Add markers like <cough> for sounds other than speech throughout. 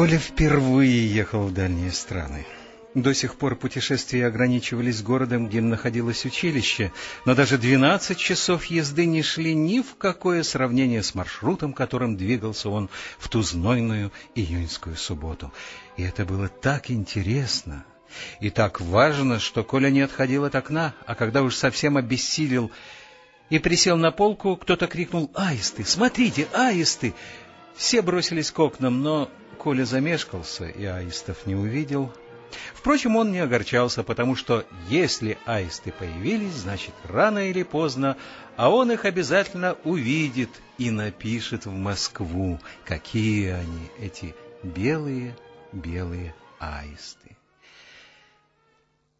Коля впервые ехал в дальние страны. До сих пор путешествия ограничивались городом, где находилось училище, но даже двенадцать часов езды не шли ни в какое сравнение с маршрутом, которым двигался он в ту знойную июньскую субботу. И это было так интересно и так важно, что Коля не отходил от окна, а когда уж совсем обессилел и присел на полку, кто-то крикнул «Аисты! Смотрите, аисты!» Все бросились к окнам, но Коля замешкался и аистов не увидел. Впрочем, он не огорчался, потому что если аисты появились, значит, рано или поздно, а он их обязательно увидит и напишет в Москву, какие они, эти белые-белые аисты.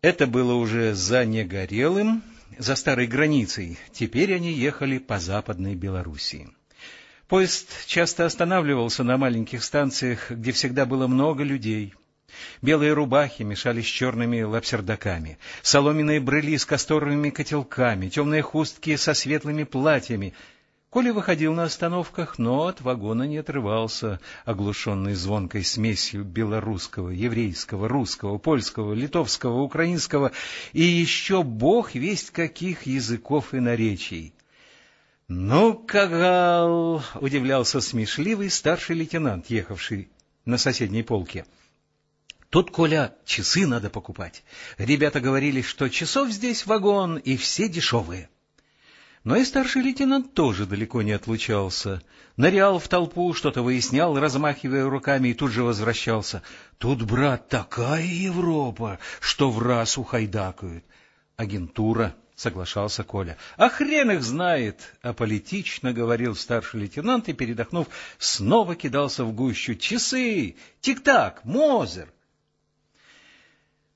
Это было уже за Негорелым, за старой границей. Теперь они ехали по западной Белоруссии. Поезд часто останавливался на маленьких станциях, где всегда было много людей. Белые рубахи мешались с черными лапсердаками, соломенные брыли с касторовыми котелками, темные хустки со светлыми платьями. Коля выходил на остановках, но от вагона не отрывался, оглушенный звонкой смесью белорусского, еврейского, русского, польского, литовского, украинского и еще бог весть каких языков и наречий. «Ну, Кагал!» — удивлялся смешливый старший лейтенант, ехавший на соседней полке. «Тут, Коля, часы надо покупать. Ребята говорили, что часов здесь вагон, и все дешевые». Но и старший лейтенант тоже далеко не отлучался. Нырял в толпу, что-то выяснял, размахивая руками, и тут же возвращался. «Тут, брат, такая Европа, что в раз ухайдакают. Агентура» соглашался Коля. — А хрен их знает! — аполитично говорил старший лейтенант и, передохнув, снова кидался в гущу. — Часы! Тик-так! Мозер!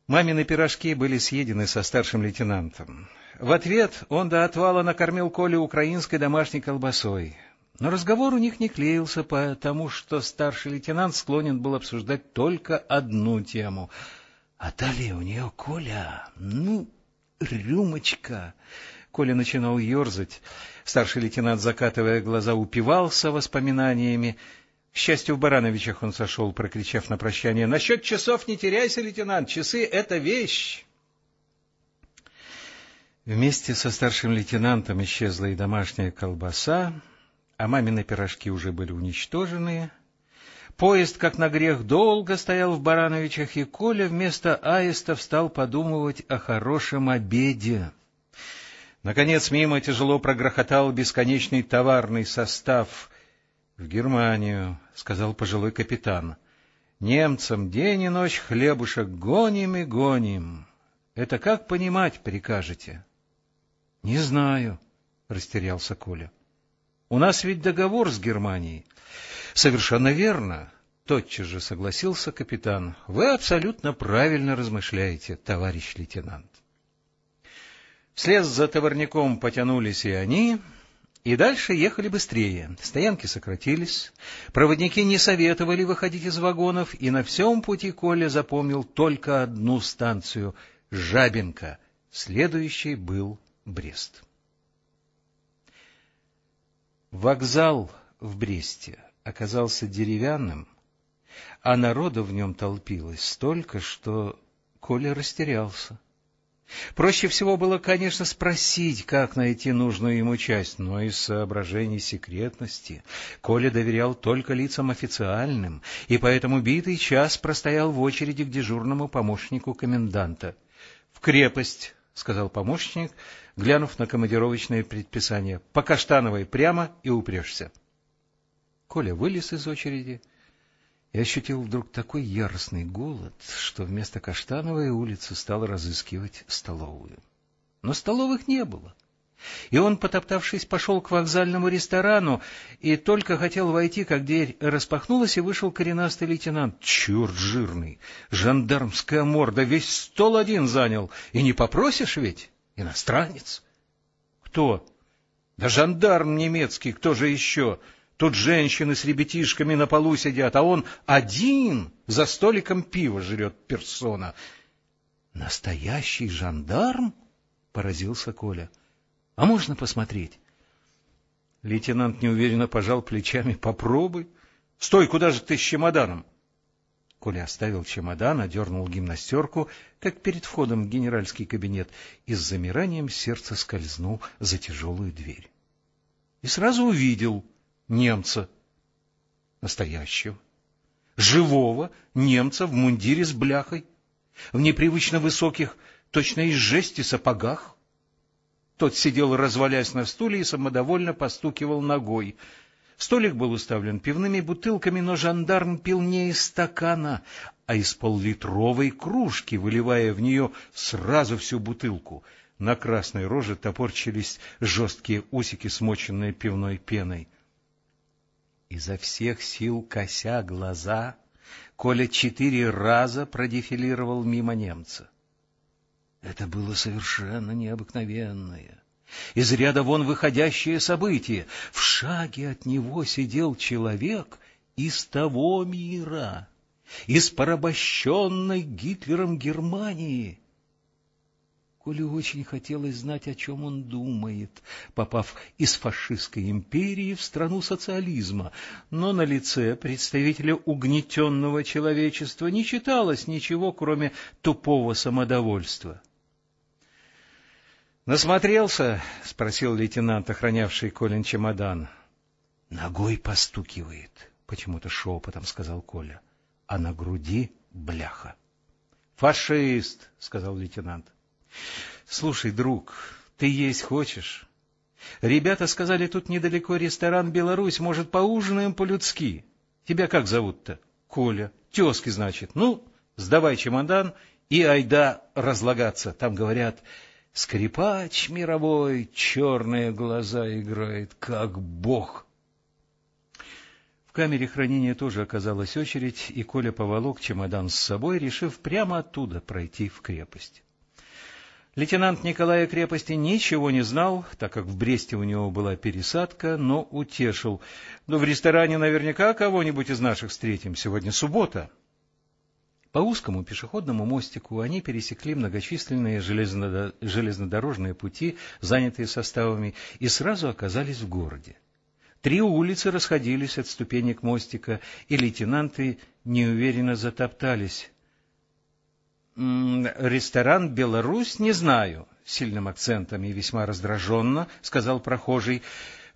Мамины пирожки были съедены со старшим лейтенантом. В ответ он до отвала накормил Колю украинской домашней колбасой. Но разговор у них не клеился, потому что старший лейтенант склонен был обсуждать только одну тему. — А далее у нее, Коля, ну, рюмочка. Коля начинал ерзать. Старший лейтенант, закатывая глаза, упивался воспоминаниями. К счастью, в Барановичах он сошел, прокричав на прощание. — Насчет часов не теряйся, лейтенант, часы — это вещь. Вместе со старшим лейтенантом исчезла и домашняя колбаса, а мамины пирожки уже были уничтожены. Поезд, как на грех, долго стоял в Барановичах, и Коля вместо аиста стал подумывать о хорошем обеде. Наконец мимо тяжело прогрохотал бесконечный товарный состав. — В Германию, — сказал пожилой капитан. — Немцам день и ночь хлебушек гоним и гоним. Это как понимать прикажете? — Не знаю, — растерялся Коля. — У нас ведь договор с Германией. — Совершенно верно, — тотчас же согласился капитан. — Вы абсолютно правильно размышляете, товарищ лейтенант. Вслед за товарником потянулись и они, и дальше ехали быстрее. Стоянки сократились, проводники не советовали выходить из вагонов, и на всем пути Коля запомнил только одну станцию — Жабинка. Следующий был Брест. Вокзал в Бресте оказался деревянным, а народа в нем толпилось столько, что Коля растерялся. Проще всего было, конечно, спросить, как найти нужную ему часть, но из соображений секретности Коля доверял только лицам официальным, и поэтому битый час простоял в очереди к дежурному помощнику коменданта. — В крепость, — сказал помощник, глянув на командировочное предписание, — по Каштановой прямо и упрешься. — Коля вылез из очереди и ощутил вдруг такой яростный голод, что вместо Каштановой улицы стал разыскивать столовую. Но столовых не было. И он, потоптавшись, пошел к вокзальному ресторану и только хотел войти, как дверь распахнулась, и вышел коренастый лейтенант. Черт жирный! Жандармская морда весь стол один занял. И не попросишь ведь? Иностранец. Кто? Да жандарм немецкий, кто же еще? Тут женщины с ребятишками на полу сидят, а он один за столиком пива жрет персона. — Настоящий жандарм? — поразился Коля. — А можно посмотреть? Лейтенант неуверенно пожал плечами. — Попробуй. — Стой, куда же ты с чемоданом? Коля оставил чемодан, одернул гимнастерку, как перед входом в генеральский кабинет, и с замиранием сердца скользнул за тяжелую дверь. И сразу увидел немца, настоящего, живого немца в мундире с бляхой, в непривычно высоких, точно из жести сапогах. Тот сидел, развалясь на стуле, и самодовольно постукивал ногой — Столик был уставлен пивными бутылками, но жандарм пил не из стакана, а из поллитровой кружки, выливая в нее сразу всю бутылку. На красной роже топорчились жесткие усики, смоченные пивной пеной. Изо всех сил кося глаза, Коля четыре раза продефилировал мимо немца. Это было совершенно необыкновенное из ряда вон выходящее событие. В шаге от него сидел человек из того мира, из порабощенной Гитлером Германии. Коле очень хотелось знать, о чем он думает, попав из фашистской империи в страну социализма, но на лице представителя угнетенного человечества не читалось ничего, кроме тупого самодовольства. — Насмотрелся? — спросил лейтенант, охранявший Колин чемодан. — Ногой постукивает, — почему-то шепотом сказал Коля, — а на груди бляха. — Фашист, — сказал лейтенант. — Слушай, друг, ты есть хочешь? Ребята сказали, тут недалеко ресторан «Беларусь», может, поужинаем по-людски? Тебя как зовут-то? Коля. Тезки, значит. Ну, сдавай чемодан и айда разлагаться. Там, говорят, Скрипач мировой, черные глаза играет, как бог. В камере хранения тоже оказалась очередь, и Коля поволок чемодан с собой, решив прямо оттуда пройти в крепость. Лейтенант Николая крепости ничего не знал, так как в Бресте у него была пересадка, но утешил. Но «Ну, в ресторане наверняка кого-нибудь из наших встретим. Сегодня суббота. По узкому пешеходному мостику они пересекли многочисленные железнодорожные пути, занятые составами, и сразу оказались в городе. Три улицы расходились от ступенек мостика, и лейтенанты неуверенно затоптались. «Ресторан «Беларусь» не знаю», — сильным акцентом и весьма раздраженно сказал прохожий.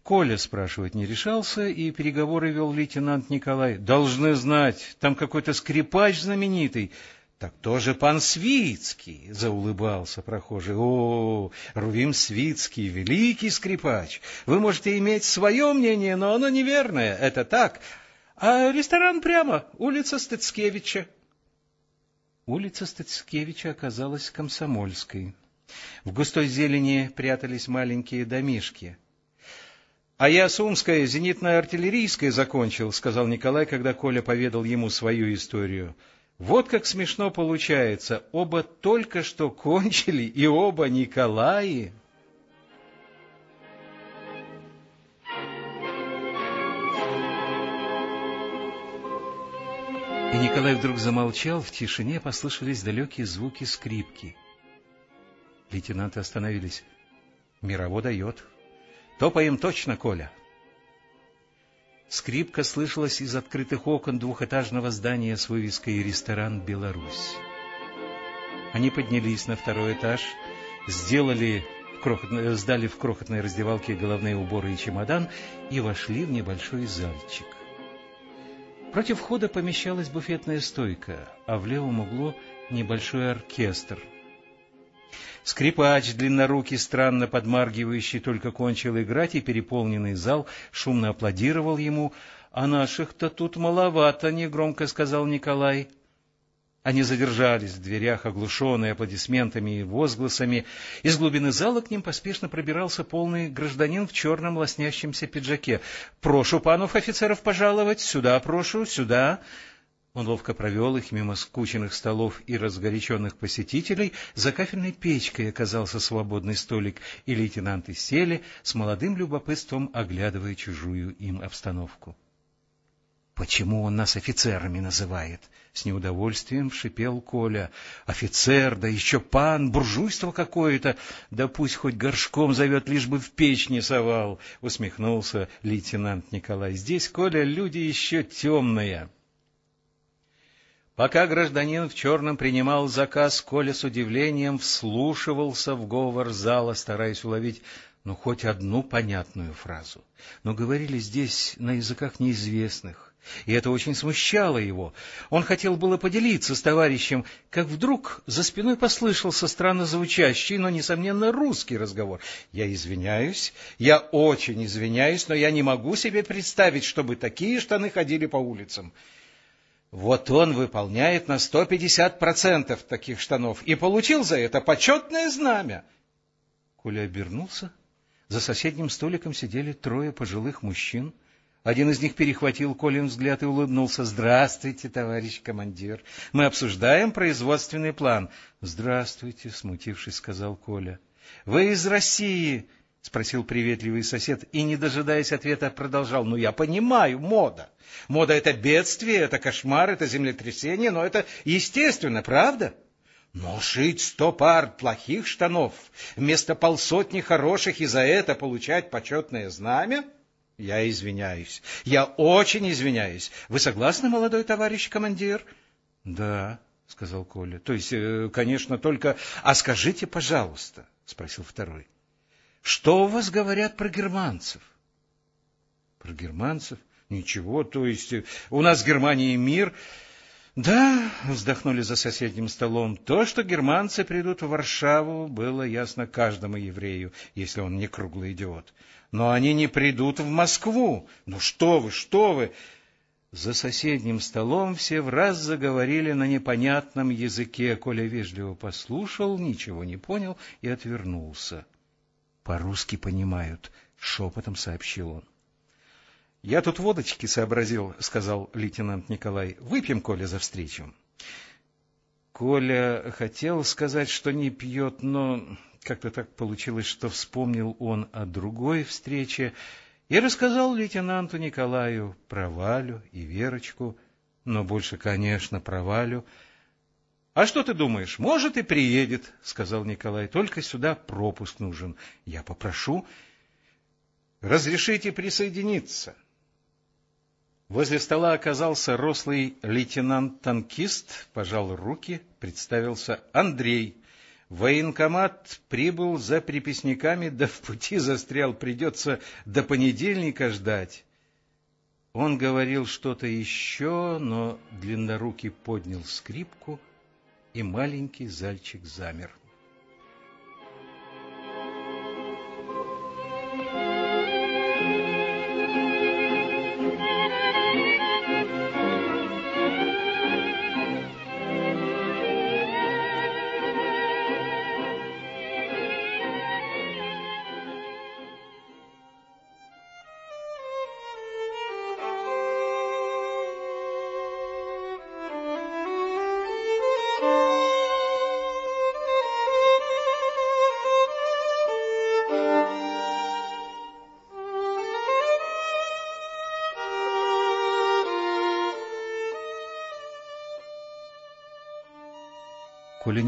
Коля спрашивать не решался, и переговоры вел лейтенант Николай. «Должны знать, там какой-то скрипач знаменитый». «Так тоже пан Свицкий!» — заулыбался прохожий. «О, Рувим Свицкий, великий скрипач! Вы можете иметь свое мнение, но оно неверное, это так. А ресторан прямо, улица Стыцкевича». Улица Стыцкевича оказалась комсомольской. В густой зелени прятались маленькие домишки — а я Сумское зенитно-артиллерийское закончил, сказал Николай, когда Коля поведал ему свою историю. Вот как смешно получается, оба только что кончили, и оба Николаи. Николай вдруг замолчал, в тишине послышались далекие звуки скрипки. Лейтенанты остановились. Мирово дает, Топаем точно, Коля. Скрипка слышалась из открытых окон двухэтажного здания с вывеской «Ресторан Беларусь». Они поднялись на второй этаж, сделали крохотной, сдали в крохотной раздевалке головные уборы и чемодан и вошли в небольшой зальчик. Против входа помещалась буфетная стойка, а в левом углу небольшой оркестр — Скрипач, длиннорукий, странно подмаргивающий, только кончил играть, и переполненный зал шумно аплодировал ему. — А наших-то тут маловато, — негромко сказал Николай. Они задержались в дверях, оглушенные аплодисментами и возгласами. Из глубины зала к ним поспешно пробирался полный гражданин в черном лоснящемся пиджаке. — Прошу панов офицеров пожаловать, сюда прошу, сюда. Он ловко провел их мимо скученных столов и разгоряченных посетителей. За кафельной печкой оказался свободный столик, и лейтенанты сели, с молодым любопытством оглядывая чужую им обстановку. — Почему он нас офицерами называет? — с неудовольствием шипел Коля. — Офицер, да еще пан, буржуйство какое-то! Да пусть хоть горшком зовет, лишь бы в печь не совал! — усмехнулся лейтенант Николай. — Здесь, Коля, люди еще темные. — Пока гражданин в черном принимал заказ, Коля с удивлением вслушивался в говор зала, стараясь уловить ну, хоть одну понятную фразу. Но говорили здесь на языках неизвестных, и это очень смущало его. Он хотел было поделиться с товарищем, как вдруг за спиной послышался странно звучащий, но, несомненно, русский разговор. «Я извиняюсь, я очень извиняюсь, но я не могу себе представить, чтобы такие штаны ходили по улицам». Вот он выполняет на 150% таких штанов и получил за это почетное знамя. Коля обернулся. За соседним столиком сидели трое пожилых мужчин — один из них перехватил Колин взгляд и улыбнулся. — Здравствуйте, товарищ командир. Мы обсуждаем производственный план. — Здравствуйте, — смутившись, сказал Коля. — Вы из России? — спросил приветливый сосед и, не дожидаясь ответа, продолжал. — Ну, я понимаю, мода. Мода — это бедствие, это кошмар, это землетрясение, но это естественно, правда? Но шить сто пар плохих штанов вместо полсотни хороших и за это получать почетное знамя — я извиняюсь. Я очень извиняюсь. Вы согласны, молодой товарищ командир? Да, сказал Коля. То есть, э, конечно, только... А скажите, пожалуйста, спросил второй. Что у вас говорят про германцев? Про германцев? Ничего, то есть э, у нас в Германии мир... Да, вздохнули за соседним столом, то, что германцы придут в Варшаву, было ясно каждому еврею, если он не круглый идиот но они не придут в Москву. Ну что вы, что вы! За соседним столом все в раз заговорили на непонятном языке. Коля вежливо послушал, ничего не понял и отвернулся. — По-русски понимают, — шепотом сообщил он. — Я тут водочки сообразил, — сказал лейтенант Николай. — Выпьем, Коля, за встречу. Коля хотел сказать, что не пьет, но как-то так получилось, что вспомнил он о другой встрече и рассказал лейтенанту Николаю про Валю и Верочку, но больше, конечно, про Валю. — А что ты думаешь, может и приедет, — сказал Николай, — только сюда пропуск нужен. Я попрошу. — Разрешите присоединиться. Возле стола оказался рослый лейтенант-танкист, пожал руки, представился Андрей, Военкомат прибыл за приписниками, да в пути застрял, придется до понедельника ждать. Он говорил что-то еще, но длиннорукий поднял скрипку, и маленький зальчик замер.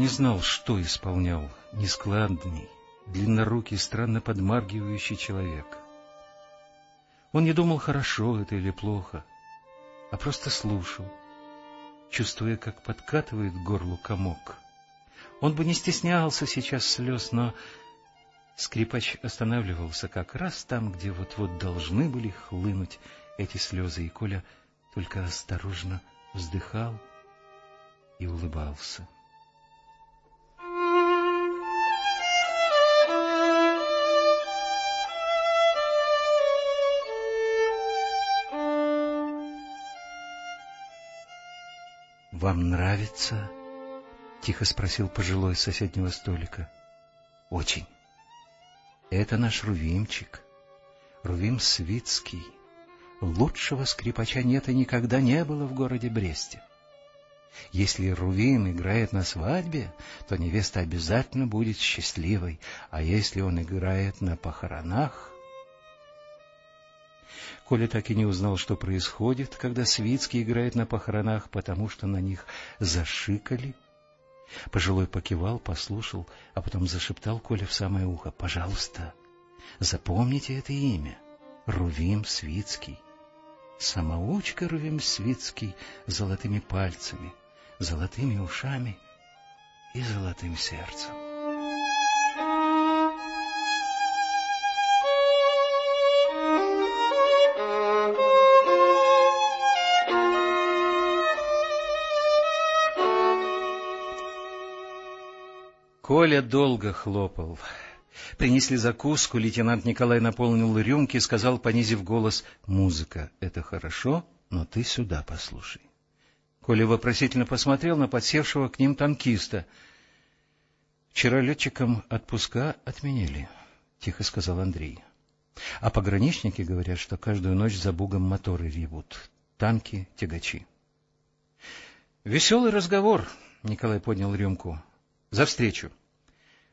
Не знал, что исполнял нескладный, длиннорукий, странно подмаргивающий человек. Он не думал, хорошо это или плохо, а просто слушал, чувствуя, как подкатывает к горлу комок. Он бы не стеснялся сейчас слез, но скрипач останавливался как раз там, где вот-вот должны были хлынуть эти слезы, и Коля только осторожно вздыхал и улыбался. — Вам нравится? — тихо спросил пожилой с соседнего столика. — Очень. Это наш Рувимчик, Рувим Свицкий. Лучшего скрипача нет и никогда не было в городе Бресте. Если Рувим играет на свадьбе, то невеста обязательно будет счастливой, а если он играет на похоронах, Коля так и не узнал, что происходит, когда Свицкий играет на похоронах, потому что на них зашикали. Пожилой покивал, послушал, а потом зашептал Коля в самое ухо. — Пожалуйста, запомните это имя. Рувим Свицкий. Самоучка Рувим Свицкий золотыми пальцами. золотыми ушами и золотым сердцем. Коля долго хлопал. Принесли закуску, лейтенант Николай наполнил рюмки и сказал, понизив голос, «Музыка — это хорошо, но ты сюда послушай». Коля вопросительно посмотрел на подсевшего к ним танкиста. «Вчера летчикам отпуска отменили», — тихо сказал Андрей. «А пограничники говорят, что каждую ночь за бугом моторы ревут. Танки, тягачи». «Веселый разговор», — Николай поднял рюмку. «За встречу».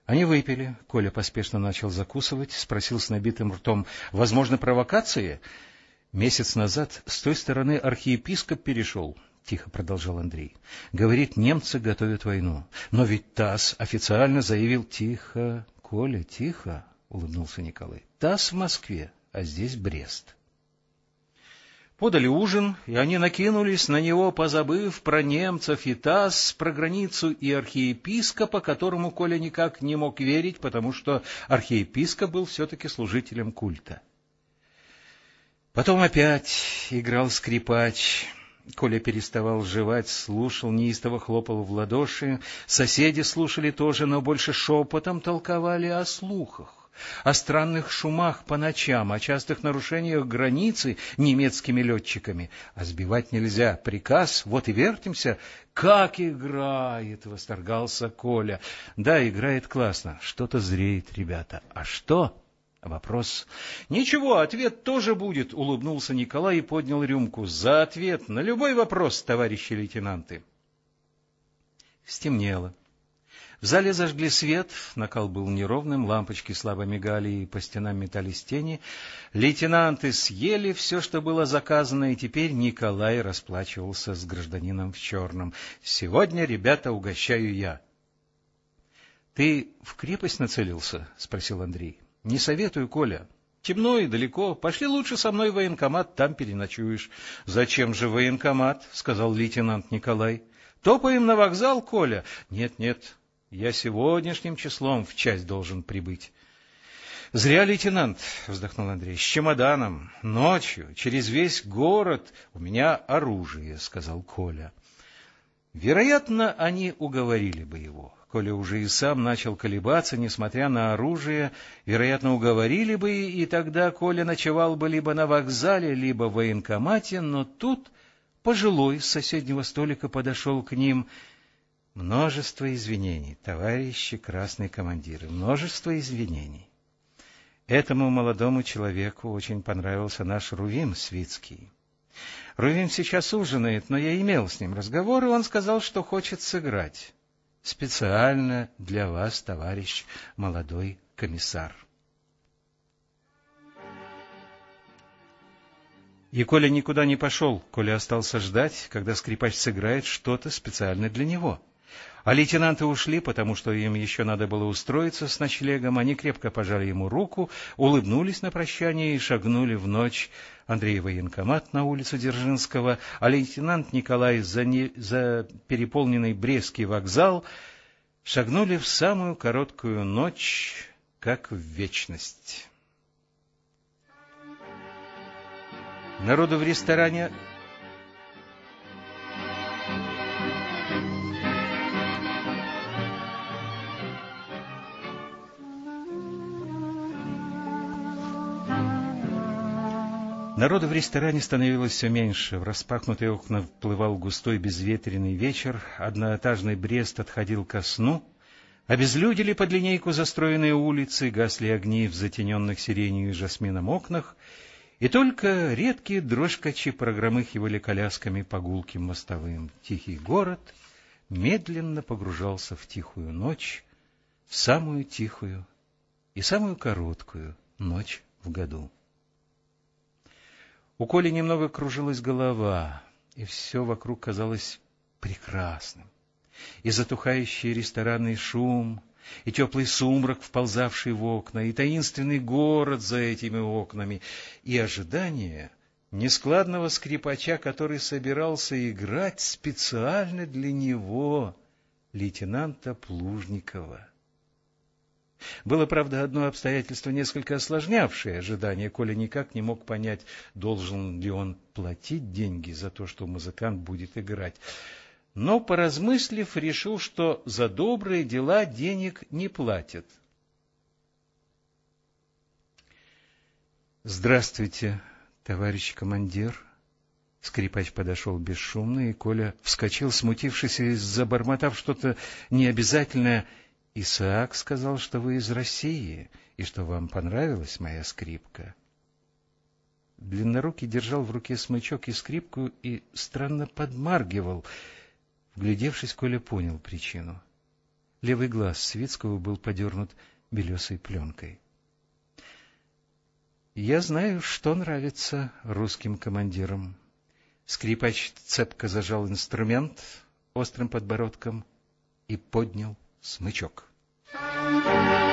Они выпили. Коля поспешно начал закусывать, спросил с набитым ртом, «Возможно, провокация?» Месяц назад с той стороны архиепископ перешел, — тихо продолжал Андрей. Говорит, немцы готовят войну. Но ведь ТАСС официально заявил... Тихо, Коля, тихо, — улыбнулся Николай. ТАСС в Москве, а здесь Брест. Подали ужин, и они накинулись на него, позабыв про немцев и ТАСС, про границу и архиепископа, которому Коля никак не мог верить, потому что архиепископ был все-таки служителем культа. Потом опять играл скрипач. Коля переставал жевать, слушал, неистово хлопал в ладоши. Соседи слушали тоже, но больше шепотом толковали о слухах о странных шумах по ночам, о частых нарушениях границы немецкими летчиками. А сбивать нельзя. Приказ, вот и вертимся. Как играет, восторгался Коля. Да, играет классно. Что-то зреет, ребята. А что? Вопрос. Ничего, ответ тоже будет, улыбнулся Николай и поднял рюмку. За ответ на любой вопрос, товарищи лейтенанты. Стемнело. В зале зажгли свет, накал был неровным, лампочки слабо мигали и по стенам метались тени. Лейтенанты съели все, что было заказано, и теперь Николай расплачивался с гражданином в черном. «Сегодня, ребята, угощаю я». «Ты в крепость нацелился?» — спросил Андрей. «Не советую, Коля. Темно и далеко. Пошли лучше со мной в военкомат, там переночуешь». «Зачем же военкомат?» — сказал лейтенант Николай. «Топаем на вокзал, Коля?» «Нет, нет, я сегодняшним числом в часть должен прибыть. — Зря, лейтенант, — вздохнул Андрей, — с чемоданом, ночью, через весь город. У меня оружие, — сказал Коля. Вероятно, они уговорили бы его. Коля уже и сам начал колебаться, несмотря на оружие, вероятно, уговорили бы, и тогда Коля ночевал бы либо на вокзале, либо в военкомате, но тут пожилой с соседнего столика подошел к ним Множество извинений, товарищи красные командиры, множество извинений. Этому молодому человеку очень понравился наш Рувим Свицкий. Рувим сейчас ужинает, но я имел с ним разговор, и он сказал, что хочет сыграть. Специально для вас, товарищ молодой комиссар. И Коля никуда не пошел, Коля остался ждать, когда скрипач сыграет что-то специально для него. А лейтенанты ушли, потому что им еще надо было устроиться с ночлегом. Они крепко пожали ему руку, улыбнулись на прощание и шагнули в ночь. Андрей военкомат на улицу Дзержинского, а лейтенант Николай за, не... за переполненный Брестский вокзал шагнули в самую короткую ночь, как в вечность. Народу в ресторане Народу в ресторане становилось все меньше. В распахнутые окна вплывал густой безветренный вечер, одноэтажный Брест отходил ко сну, обезлюдили под линейку застроенные улицы, гасли огни в затененных сиренью и жасмином окнах, и только редкие дрожкачи прогромыхивали колясками по гулким мостовым. Тихий город медленно погружался в тихую ночь, самую тихую и самую короткую ночь в году. У Коли немного кружилась голова, и все вокруг казалось прекрасным. И затухающий ресторанный шум, и теплый сумрак, вползавший в окна, и таинственный город за этими окнами, и ожидание нескладного скрипача, который собирался играть специально для него, лейтенанта Плужникова. Было, правда, одно обстоятельство, несколько осложнявшее ожидание. Коля никак не мог понять, должен ли он платить деньги за то, что музыкант будет играть. Но, поразмыслив, решил, что за добрые дела денег не платят. «Здравствуйте, товарищ командир!» Скрипач подошел бесшумно, и Коля вскочил, смутившись и забормотав что-то необязательное — Исаак сказал, что вы из России, и что вам понравилась моя скрипка. Длиннорукий держал в руке смычок и скрипку и странно подмаргивал. Вглядевшись, Коля понял причину. Левый глаз Свицкого был подернут белесой пленкой. «Я знаю, что нравится русским командирам». Скрипач цепко зажал инструмент острым подбородком и поднял смычок. thank you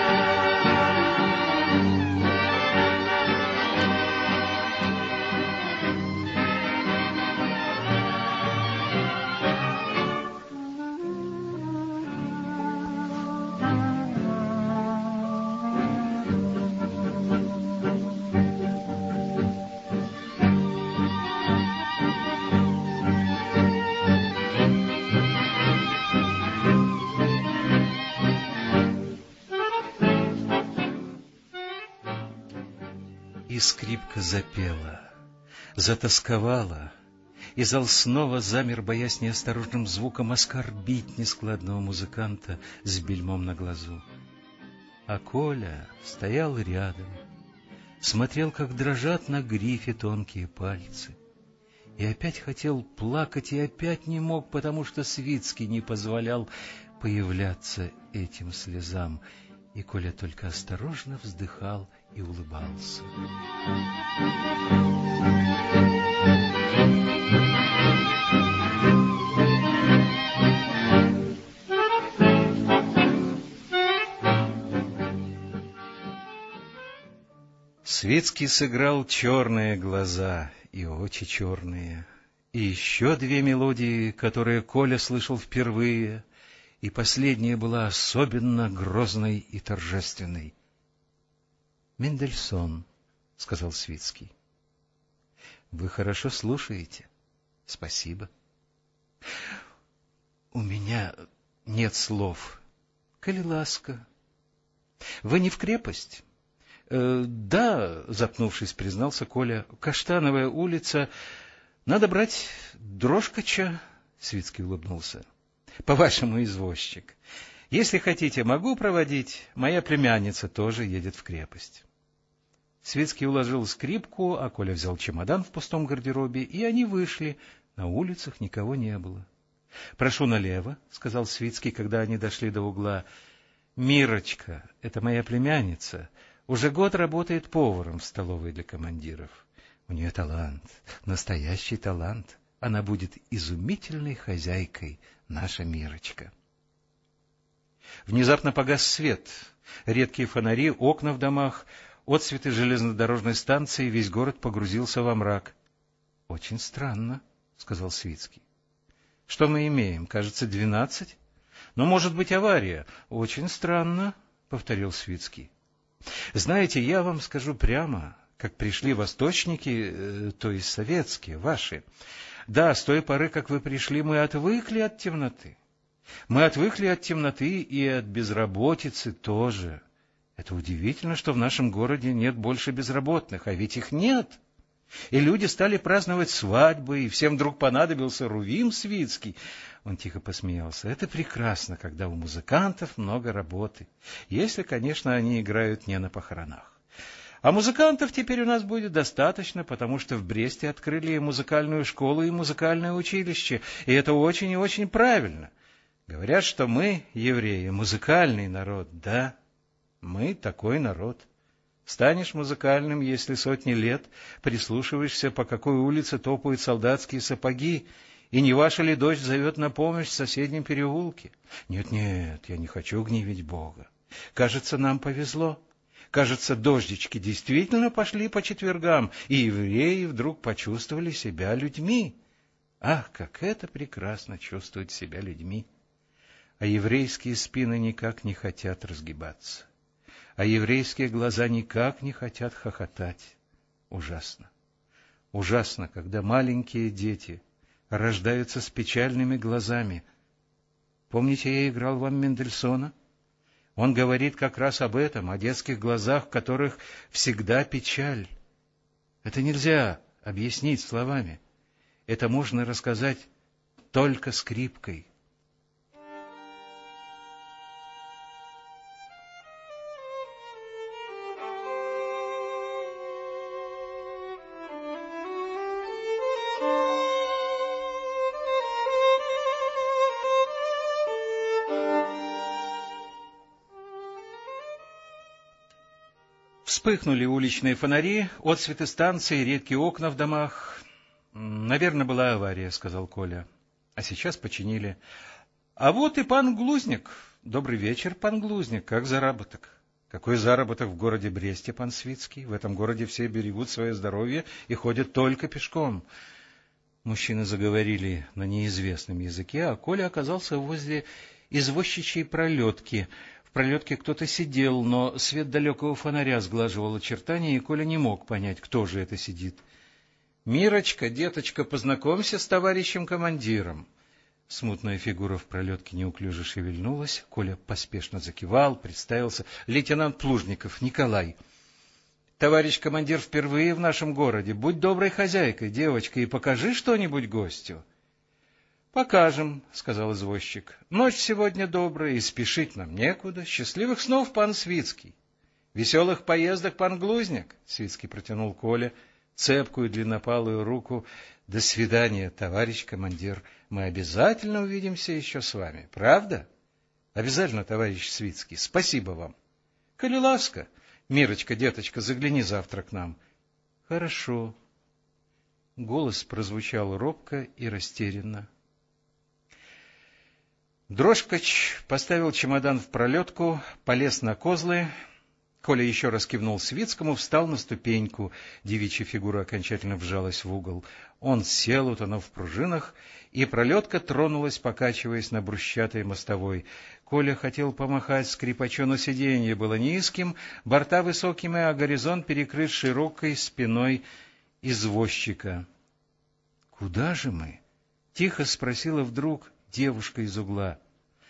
запела, затасковала, и зал снова замер, боясь неосторожным звуком оскорбить нескладного музыканта с бельмом на глазу. А Коля стоял рядом, смотрел, как дрожат на грифе тонкие пальцы, и опять хотел плакать, и опять не мог, потому что Свицкий не позволял появляться этим слезам, и Коля только осторожно вздыхал и улыбался. Светский сыграл черные глаза и очи черные, и еще две мелодии, которые Коля слышал впервые, и последняя была особенно грозной и торжественной —— Мендельсон, — сказал Свицкий. — Вы хорошо слушаете. — Спасибо. — У меня нет слов. — Коли ласка. — Вы не в крепость? «Э, — Да, — запнувшись, признался Коля. — Каштановая улица. Надо брать дрожкача. Свицкий улыбнулся. — <laughs> По-вашему, извозчик. Если хотите, могу проводить. Моя племянница тоже едет в крепость. Светский уложил скрипку, а Коля взял чемодан в пустом гардеробе, и они вышли. На улицах никого не было. — Прошу налево, — сказал Свицкий, когда они дошли до угла. — Мирочка, это моя племянница, уже год работает поваром в столовой для командиров. У нее талант, настоящий талант. Она будет изумительной хозяйкой, наша Мирочка. Внезапно погас свет. Редкие фонари, окна в домах — отцветы железнодорожной станции, весь город погрузился во мрак. — Очень странно, — сказал Свицкий. — Что мы имеем? Кажется, двенадцать? Но, может быть, авария. — Очень странно, — повторил Свицкий. — Знаете, я вам скажу прямо, как пришли восточники, э, то есть советские, ваши. Да, с той поры, как вы пришли, мы отвыкли от темноты. Мы отвыкли от темноты и от безработицы тоже. Это удивительно, что в нашем городе нет больше безработных, а ведь их нет. И люди стали праздновать свадьбы, и всем вдруг понадобился Рувим Свицкий. Он тихо посмеялся. Это прекрасно, когда у музыкантов много работы, если, конечно, они играют не на похоронах. А музыкантов теперь у нас будет достаточно, потому что в Бресте открыли музыкальную школу и музыкальное училище, и это очень и очень правильно. Говорят, что мы, евреи, музыкальный народ, да, мы такой народ. Станешь музыкальным, если сотни лет прислушиваешься, по какой улице топают солдатские сапоги, и не ваша ли дочь зовет на помощь в соседнем переулке? Нет, нет, я не хочу гневить Бога. Кажется, нам повезло. Кажется, дождички действительно пошли по четвергам, и евреи вдруг почувствовали себя людьми. Ах, как это прекрасно чувствовать себя людьми! А еврейские спины никак не хотят разгибаться. А еврейские глаза никак не хотят хохотать. Ужасно. Ужасно, когда маленькие дети рождаются с печальными глазами. Помните, я играл вам Мендельсона? Он говорит как раз об этом, о детских глазах, в которых всегда печаль. Это нельзя объяснить словами. Это можно рассказать только скрипкой. Вспыхнули уличные фонари, отцветы станции, редкие окна в домах. «Наверное, была авария», — сказал Коля. «А сейчас починили». «А вот и пан Глузник. Добрый вечер, пан Глузник. Как заработок?» Какой заработок в городе Бресте, пан Свицкий? В этом городе все берегут свое здоровье и ходят только пешком. Мужчины заговорили на неизвестном языке, а Коля оказался возле извозчичьей пролетки — пролетке кто-то сидел, но свет далекого фонаря сглаживал очертания, и Коля не мог понять, кто же это сидит. — Мирочка, деточка, познакомься с товарищем командиром. Смутная фигура в пролетке неуклюже шевельнулась. Коля поспешно закивал, представился. — Лейтенант Плужников, Николай. — Товарищ командир впервые в нашем городе. Будь доброй хозяйкой, девочка, и покажи что-нибудь гостю. —— Покажем, — сказал извозчик. — Ночь сегодня добрая, и спешить нам некуда. Счастливых снов, пан Свицкий. — Веселых поездок, пан Глузник, — Свицкий протянул Коле цепкую длиннопалую руку. — До свидания, товарищ командир. Мы обязательно увидимся еще с вами. Правда? — Обязательно, товарищ Свицкий. Спасибо вам. — Коли ласка. Мирочка, деточка, загляни завтра к нам. — Хорошо. Голос прозвучал робко и растерянно. Дрожкач поставил чемодан в пролетку, полез на козлы. Коля еще раз кивнул Свицкому, встал на ступеньку. Девичья фигура окончательно вжалась в угол. Он сел, утонув в пружинах, и пролетка тронулась, покачиваясь на брусчатой мостовой. Коля хотел помахать скрипачу, но сиденье было низким, борта высокими, а горизонт перекрыт широкой спиной извозчика. — Куда же мы? — тихо спросила вдруг девушка из угла.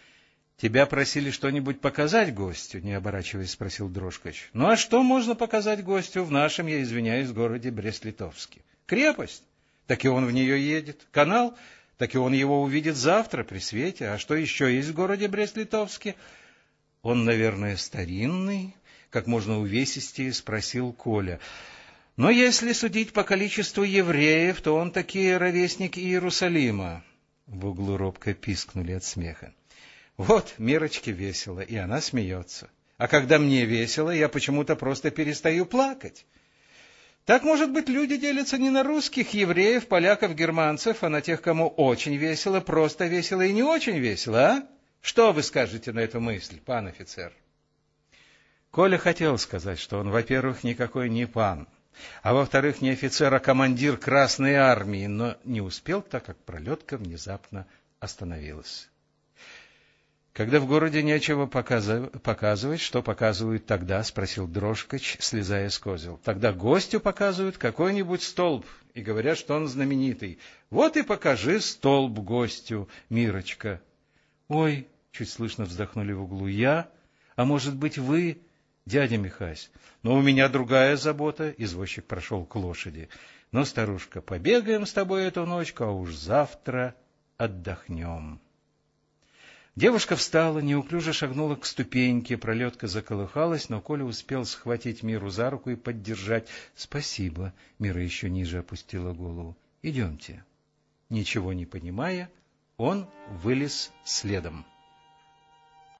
— Тебя просили что-нибудь показать гостю? — не оборачиваясь, спросил Дрожкач. — Ну а что можно показать гостю в нашем, я извиняюсь, городе Брест-Литовске? Крепость? Так и он в нее едет. Канал? Так и он его увидит завтра при свете. А что еще есть в городе Брест-Литовске? Он, наверное, старинный, как можно увесистее спросил Коля. Но если судить по количеству евреев, то он таки ровесник Иерусалима. В углу робко пискнули от смеха. Вот Мирочке весело, и она смеется. А когда мне весело, я почему-то просто перестаю плакать. Так, может быть, люди делятся не на русских, евреев, поляков, германцев, а на тех, кому очень весело, просто весело и не очень весело, а? Что вы скажете на эту мысль, пан офицер? Коля хотел сказать, что он, во-первых, никакой не пан, а во-вторых, не офицер, а командир Красной Армии, но не успел, так как пролетка внезапно остановилась. Когда в городе нечего показывать, что показывают тогда, — спросил Дрожкач, слезая с козел. Тогда гостю показывают какой-нибудь столб и говорят, что он знаменитый. Вот и покажи столб гостю, Мирочка. — Ой, — чуть слышно вздохнули в углу, — я? А может быть, вы? Дядя Михась, но у меня другая забота, извозчик прошел к лошади. Но, старушка, побегаем с тобой эту ночку, а уж завтра отдохнем. Девушка встала, неуклюже шагнула к ступеньке, пролетка заколыхалась, но Коля успел схватить Миру за руку и поддержать. — Спасибо. Мира еще ниже опустила голову. — Идемте. Ничего не понимая, он вылез следом. —